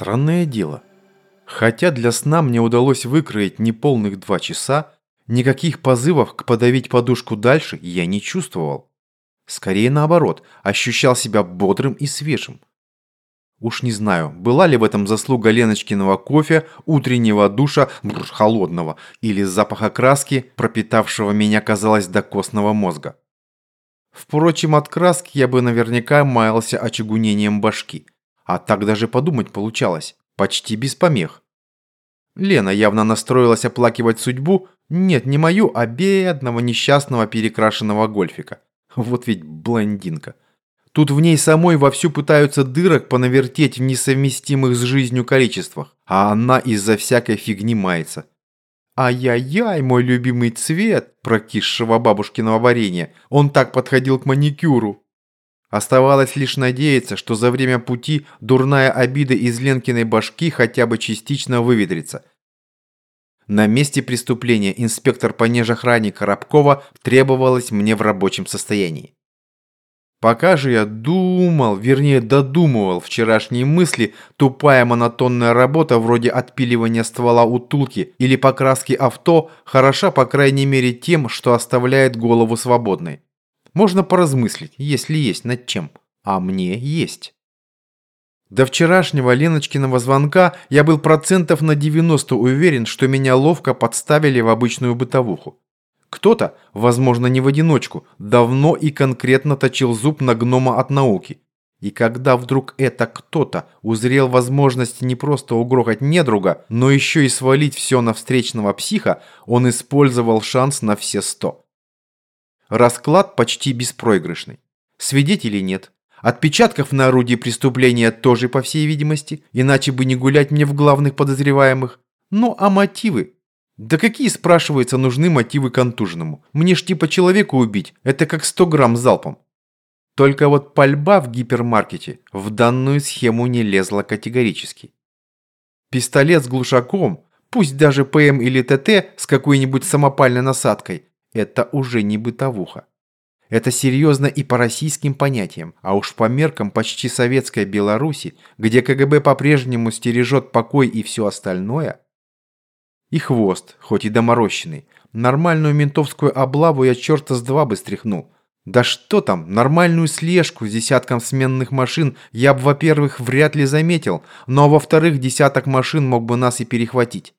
Странное дело. Хотя для сна мне удалось выкроить неполных два часа, никаких позывов к подавить подушку дальше я не чувствовал. Скорее наоборот, ощущал себя бодрым и свежим. Уж не знаю, была ли в этом заслуга Леночкиного кофе, утреннего душа, бррр, холодного, или запаха краски, пропитавшего меня, казалось, до костного мозга. Впрочем, от краски я бы наверняка маялся очагунением башки. А так даже подумать получалось. Почти без помех. Лена явно настроилась оплакивать судьбу, нет, не мою, а бедного несчастного перекрашенного гольфика. Вот ведь блондинка. Тут в ней самой вовсю пытаются дырок понавертеть в несовместимых с жизнью количествах, а она из-за всякой фигни мается. Ай-яй-яй, мой любимый цвет прокисшего бабушкиного варенья, он так подходил к маникюру. Оставалось лишь надеяться, что за время пути дурная обида из Ленкиной башки хотя бы частично выветрится. На месте преступления инспектор по нежохране Коробкова требовалось мне в рабочем состоянии. Пока же я думал, вернее додумывал вчерашние мысли, тупая монотонная работа вроде отпиливания ствола утулки или покраски авто хороша по крайней мере тем, что оставляет голову свободной. Можно поразмыслить, если есть над чем. А мне есть. До вчерашнего Леночкиного звонка я был процентов на 90 уверен, что меня ловко подставили в обычную бытовуху. Кто-то, возможно не в одиночку, давно и конкретно точил зуб на гнома от науки. И когда вдруг это кто-то узрел возможность не просто угрохать недруга, но еще и свалить все на встречного психа, он использовал шанс на все сто. Расклад почти беспроигрышный. Свидетелей нет. Отпечатков на орудии преступления тоже, по всей видимости, иначе бы не гулять мне в главных подозреваемых. Ну а мотивы? Да какие, спрашивается, нужны мотивы контуженному? Мне ж типа человека убить, это как 100 грамм залпом. Только вот пальба в гипермаркете в данную схему не лезла категорически. Пистолет с глушаком, пусть даже ПМ или ТТ с какой-нибудь самопальной насадкой, это уже не бытовуха. Это серьезно и по российским понятиям, а уж по меркам почти советской Беларуси, где КГБ по-прежнему стережет покой и все остальное. И хвост, хоть и доморощенный. Нормальную ментовскую облаву я черта с два бы стряхнул. Да что там, нормальную слежку с десятком сменных машин я бы, во-первых, вряд ли заметил, но во-вторых, десяток машин мог бы нас и перехватить.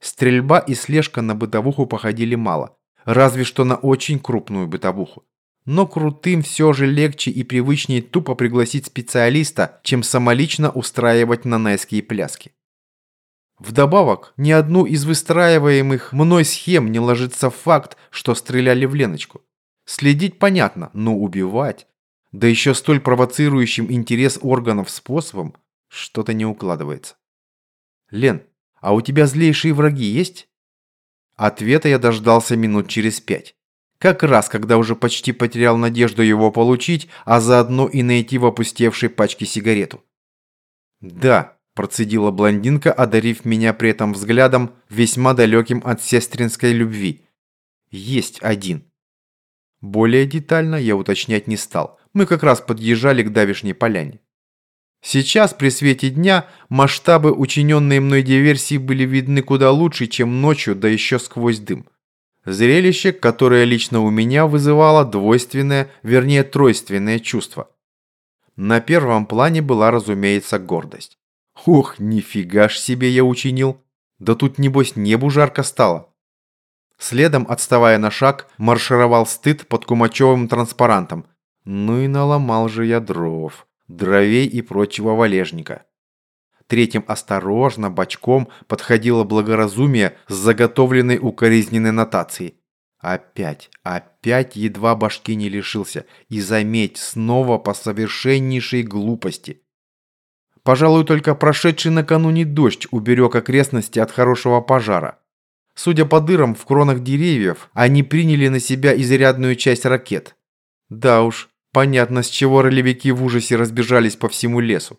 Стрельба и слежка на бытовуху походили мало. Разве что на очень крупную бытовуху. Но крутым все же легче и привычнее тупо пригласить специалиста, чем самолично устраивать нанайские пляски. Вдобавок, ни одну из выстраиваемых мной схем не ложится факт, что стреляли в Леночку. Следить понятно, но убивать, да еще столь провоцирующим интерес органов способом, что-то не укладывается. Лен, а у тебя злейшие враги есть? Ответа я дождался минут через пять. Как раз, когда уже почти потерял надежду его получить, а заодно и найти в опустевшей пачке сигарету. «Да», – процедила блондинка, одарив меня при этом взглядом, весьма далеким от сестринской любви. «Есть один». Более детально я уточнять не стал. Мы как раз подъезжали к давишней поляне. Сейчас, при свете дня, масштабы учиненной мной диверсии были видны куда лучше, чем ночью, да еще сквозь дым. Зрелище, которое лично у меня вызывало двойственное, вернее тройственное чувство. На первом плане была, разумеется, гордость. Ух, нифига ж себе я учинил. Да тут, небось, небу жарко стало. Следом, отставая на шаг, маршировал стыд под Кумачевым транспарантом. Ну и наломал же я дров дровей и прочего валежника. Третьим осторожно, бочком подходило благоразумие с заготовленной укоризненной нотацией. Опять, опять едва башки не лишился. И заметь, снова по совершеннейшей глупости. Пожалуй, только прошедший накануне дождь уберег окрестности от хорошего пожара. Судя по дырам в кронах деревьев, они приняли на себя изрядную часть ракет. Да уж, Понятно, с чего ролевики в ужасе разбежались по всему лесу.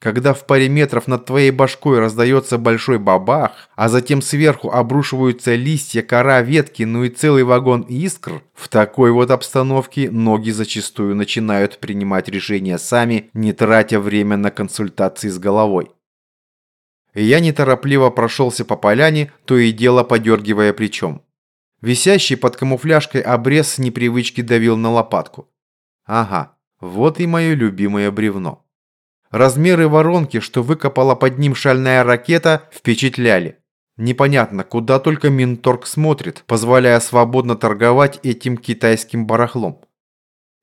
когда в паре метров над твоей башкой раздается большой бабах, а затем сверху обрушиваются листья, кора, ветки, ну и целый вагон искр, в такой вот обстановке ноги зачастую начинают принимать решения сами, не тратя время на консультации с головой. Я неторопливо прошелся по поляне, то и дело подергивая плечом. Висящий под камуфляжкой обрез с непривычки давил на лопатку. Ага, вот и мое любимое бревно. Размеры воронки, что выкопала под ним шальная ракета, впечатляли. Непонятно, куда только Минторг смотрит, позволяя свободно торговать этим китайским барахлом.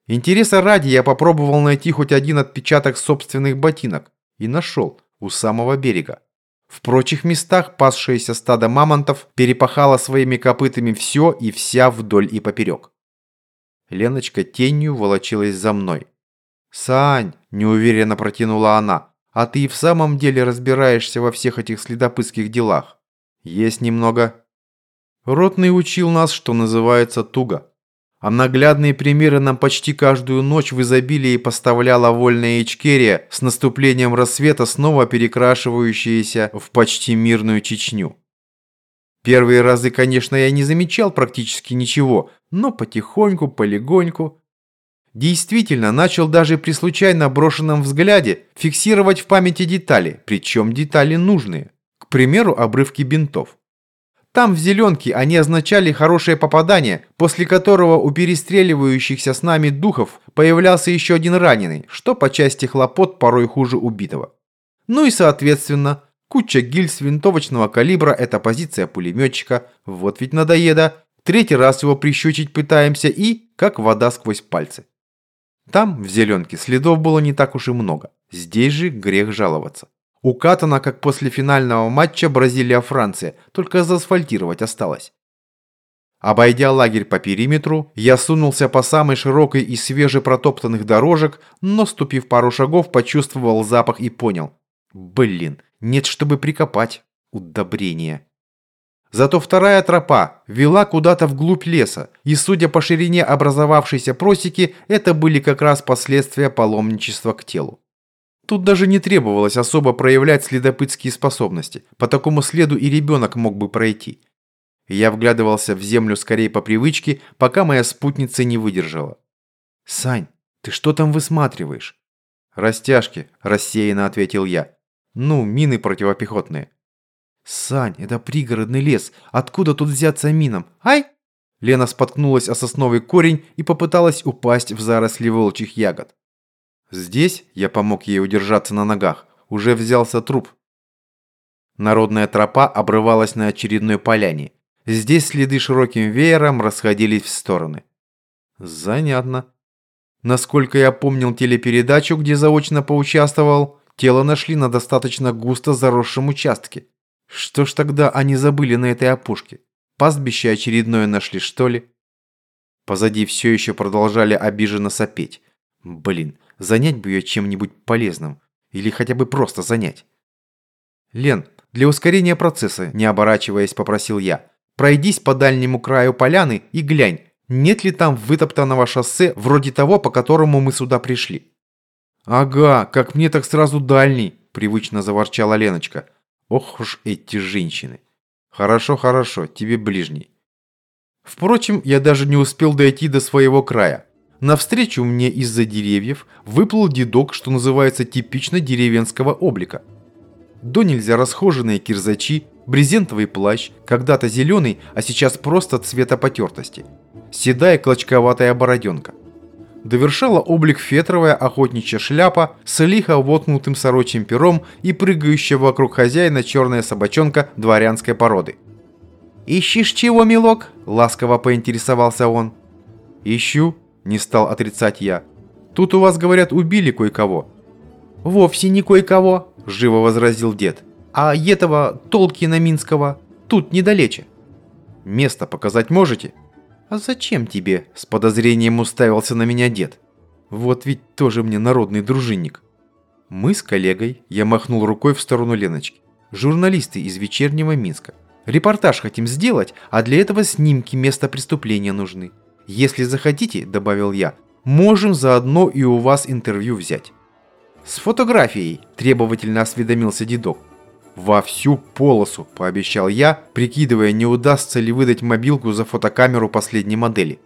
Интереса ради я попробовал найти хоть один отпечаток собственных ботинок. И нашел, у самого берега. В прочих местах пасшееся стадо мамонтов перепахало своими копытами все и вся вдоль и поперек. Леночка тенью волочилась за мной. «Сань!» – неуверенно протянула она. «А ты и в самом деле разбираешься во всех этих следопытских делах?» «Есть немного». Ротный учил нас, что называется, туго. А наглядные примеры нам почти каждую ночь в изобилии поставляла вольная Ичкерия с наступлением рассвета, снова перекрашивающаяся в почти мирную Чечню. Первые разы, конечно, я не замечал практически ничего, но потихоньку, полегоньку Действительно, начал даже при случайно брошенном взгляде фиксировать в памяти детали, причем детали нужные. К примеру, обрывки бинтов. Там в зеленке они означали хорошее попадание, после которого у перестреливающихся с нами духов появлялся еще один раненый, что по части хлопот порой хуже убитого. Ну и соответственно, куча гильз винтовочного калибра – это позиция пулеметчика, вот ведь надоеда. Третий раз его прищучить пытаемся и, как вода сквозь пальцы. Там, в зеленке, следов было не так уж и много. Здесь же грех жаловаться. Укатана, как после финального матча Бразилия-Франция, только заасфальтировать осталось. Обойдя лагерь по периметру, я сунулся по самой широкой и свежепротоптанных дорожек, но, ступив пару шагов, почувствовал запах и понял. Блин, нет, чтобы прикопать. Удобрение. Зато вторая тропа вела куда-то вглубь леса, и судя по ширине образовавшейся просеки, это были как раз последствия паломничества к телу. Тут даже не требовалось особо проявлять следопытские способности, по такому следу и ребенок мог бы пройти. Я вглядывался в землю скорее по привычке, пока моя спутница не выдержала. «Сань, ты что там высматриваешь?» «Растяжки», – рассеянно ответил я. «Ну, мины противопехотные». «Сань, это пригородный лес. Откуда тут взяться минам? Ай!» Лена споткнулась о сосновый корень и попыталась упасть в заросли волчьих ягод. Здесь я помог ей удержаться на ногах. Уже взялся труп. Народная тропа обрывалась на очередной поляне. Здесь следы широким веером расходились в стороны. Занятно. Насколько я помнил телепередачу, где заочно поучаствовал, тело нашли на достаточно густо заросшем участке. Что ж тогда они забыли на этой опушке? Пастбище очередное нашли, что ли? Позади все еще продолжали обиженно сопеть. Блин, занять бы ее чем-нибудь полезным. Или хотя бы просто занять. Лен, для ускорения процесса, не оборачиваясь, попросил я. Пройдись по дальнему краю поляны и глянь, нет ли там вытоптанного шоссе вроде того, по которому мы сюда пришли. «Ага, как мне так сразу дальний», – привычно заворчала Леночка. Ох уж эти женщины. Хорошо, хорошо, тебе ближний. Впрочем, я даже не успел дойти до своего края. Навстречу мне из-за деревьев выплыл дедок, что называется типично деревенского облика. До нельзя расхоженные кирзачи, брезентовый плащ, когда-то зеленый, а сейчас просто цвета потертости. Седая клочковатая бороденка. Довершала облик фетровая охотничья шляпа с лихо воткнутым сорочьим пером и прыгающая вокруг хозяина черная собачонка дворянской породы. «Ищешь чего, милок?» – ласково поинтересовался он. «Ищу», – не стал отрицать я. «Тут у вас, говорят, убили кое-кого». «Вовсе не кое-кого», – живо возразил дед. «А этого Толкина Минского тут недалече». «Место показать можете?» «А зачем тебе?» – с подозрением уставился на меня дед. «Вот ведь тоже мне народный дружинник». Мы с коллегой, я махнул рукой в сторону Леночки, журналисты из вечернего Минска. Репортаж хотим сделать, а для этого снимки места преступления нужны. Если захотите, добавил я, можем заодно и у вас интервью взять. «С фотографией», – требовательно осведомился дедок. «Во всю полосу», – пообещал я, прикидывая, не удастся ли выдать мобилку за фотокамеру последней модели.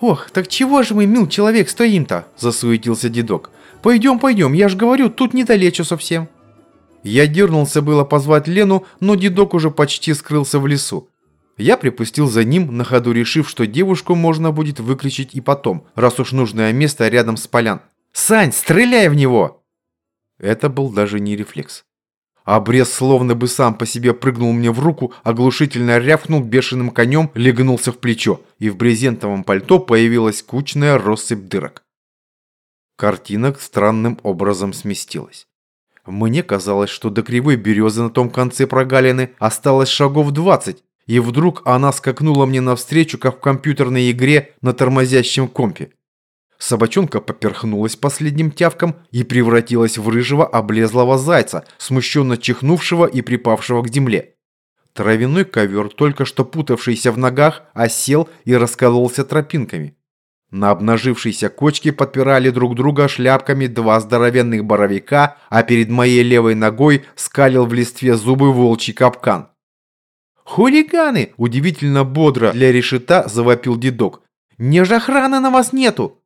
«Ох, так чего же мы, мил человек, стоим-то?» – засуетился дедок. «Пойдем, пойдем, я ж говорю, тут недалече совсем». Я дернулся было позвать Лену, но дедок уже почти скрылся в лесу. Я припустил за ним, на ходу решив, что девушку можно будет выключить и потом, раз уж нужное место рядом с полян. «Сань, стреляй в него!» Это был даже не рефлекс. Обрез словно бы сам по себе прыгнул мне в руку, оглушительно рявкнул бешеным конем, легнулся в плечо, и в брезентовом пальто появилась кучная россыпь дырок. Картина странным образом сместилась. Мне казалось, что до кривой березы на том конце прогалины осталось шагов 20, и вдруг она скакнула мне навстречу, как в компьютерной игре на тормозящем компе. Собачонка поперхнулась последним тявком и превратилась в рыжего облезлого зайца, смущенно чихнувшего и припавшего к земле. Травяной ковер, только что путавшийся в ногах, осел и раскололся тропинками. На обнажившейся кочке подпирали друг друга шляпками два здоровенных боровика, а перед моей левой ногой скалил в листве зубы волчий капкан. «Хулиганы!» – удивительно бодро для решета завопил дедок. «Не же охраны на вас нету!»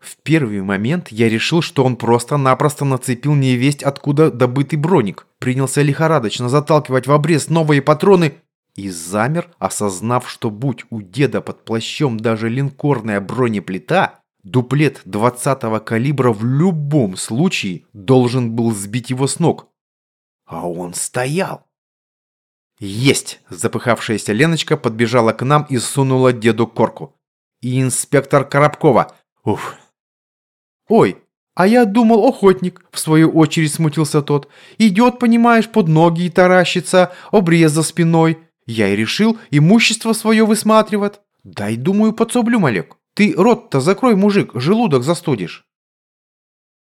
В первый момент я решил, что он просто-напросто нацепил невесть откуда добытый броник, принялся лихорадочно заталкивать в обрез новые патроны и замер, осознав, что будь у деда под плащом даже линкорная бронеплита, дуплет 20-го калибра в любом случае должен был сбить его с ног. А он стоял. «Есть!» – запыхавшаяся Леночка подбежала к нам и сунула деду корку. «И инспектор Коробкова! Уф, «Ой, а я думал, охотник», – в свою очередь смутился тот. «Идет, понимаешь, под ноги и таращится, обрез за спиной. Я и решил имущество свое высматривать. Дай, думаю, подсоблю, Малек. Ты рот-то закрой, мужик, желудок застудишь».